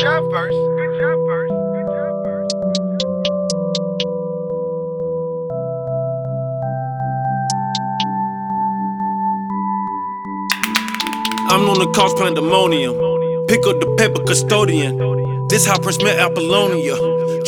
Good job first. Good job first. Good job first. I'm on the couch pandemonium. Pick up the paper custodian. This how Prince met Apollonia.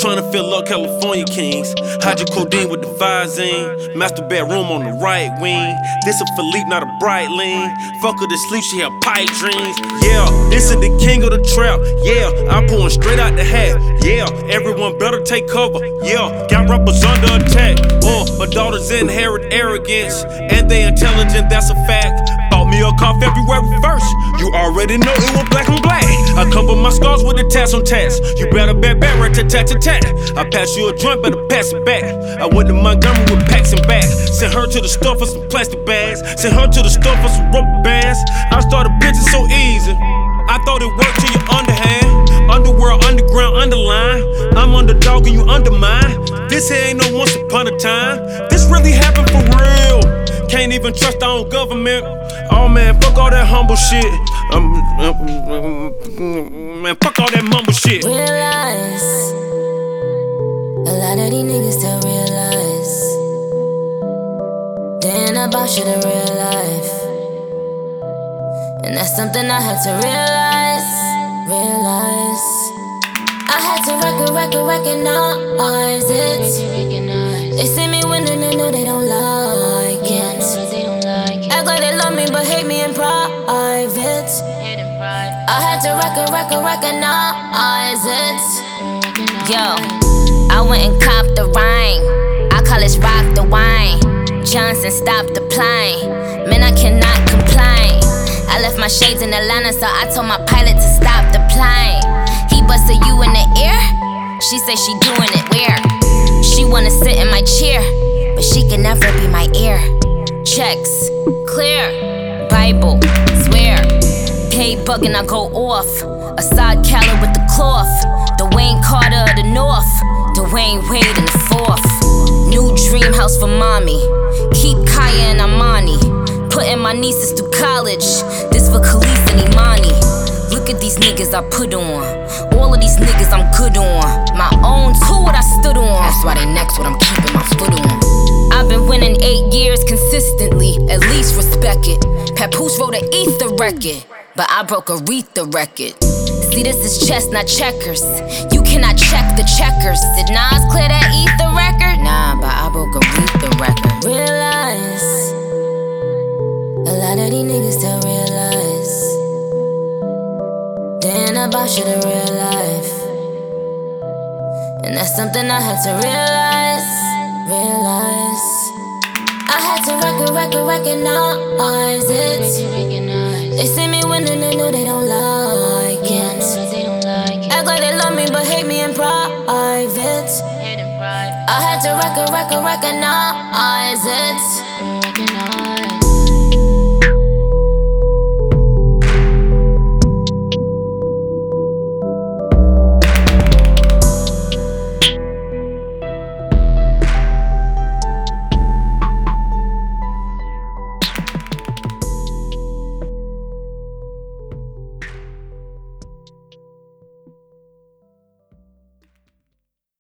Trying to fill up California Kings. Hydrocodone with the Visine. Master bedroom on the right wing. This a Philippe, not a bright lean. Fuck her to sleep, she have pipe dreams. Yeah, this is the king of the trap. Yeah, I'm pulling straight out the hat. Yeah, everyone better take cover. Yeah, got rappers under attack. Oh, my daughters inherit arrogance. And they intelligent, that's a fact. A car February 1st. You already know it was black and black. I cover my scars with the tats on tats. You better bet back, right to tat to tat. I pass you a joint, better pass it back. I went to Montgomery with packs and bags. Sent her to the store for some plastic bags. Sent her to the store for some rubber bands. I started bitching so easy. I thought it worked till you underhand. Underworld, underground, underline. I'm underdog and you undermine. This here ain't no once upon a time. This really happened for real. Can't even trust our own government. Oh man, fuck all that humble shit. Um, um, um, man, fuck all that mumble shit. Realize a lot of these niggas still realize they ain't about shit in real life, and that's something I had to realize. Realize I had to record, record, recognize it. They see me winning and know they don't like I had to record, record, recognize it. Yo, I went and copped the rain. I call this rock the wine. Johnson stopped the plane. Man, I cannot complain. I left my shades in Atlanta, so I told my pilot to stop the plane. He busted you in the ear. She say she doing it where? She wanna sit in my chair, but she can never be my ear. Checks, clear. Bible, swear. K bugging, I go off. Asahd Khaled with the cloth. Dwayne Carter of the North. Dwyane Wade in the fourth. New dream house for mommy. Keep Kaya and Amani. Putting my nieces through college. This for Khalees and Imani. Look at these niggas I put on. All of these niggas I'm good on. My own two what I stood on. That's why they next what I'm keeping my foot on. Consistently. At least respect it. Papoose wrote an ether record. But I broke a Aretha record. See, this is chess, not checkers. You cannot check the checkers. Did Nas clear that ether record? Nah, but I broke a Aretha record. Realize a lot of these niggas don't realize Then ain't about shit in real life, and that's something I had to. Realize record, recognize it. They see me winning and know they don't like it. Act like they love me but hate me in private. I had to record, record, recognize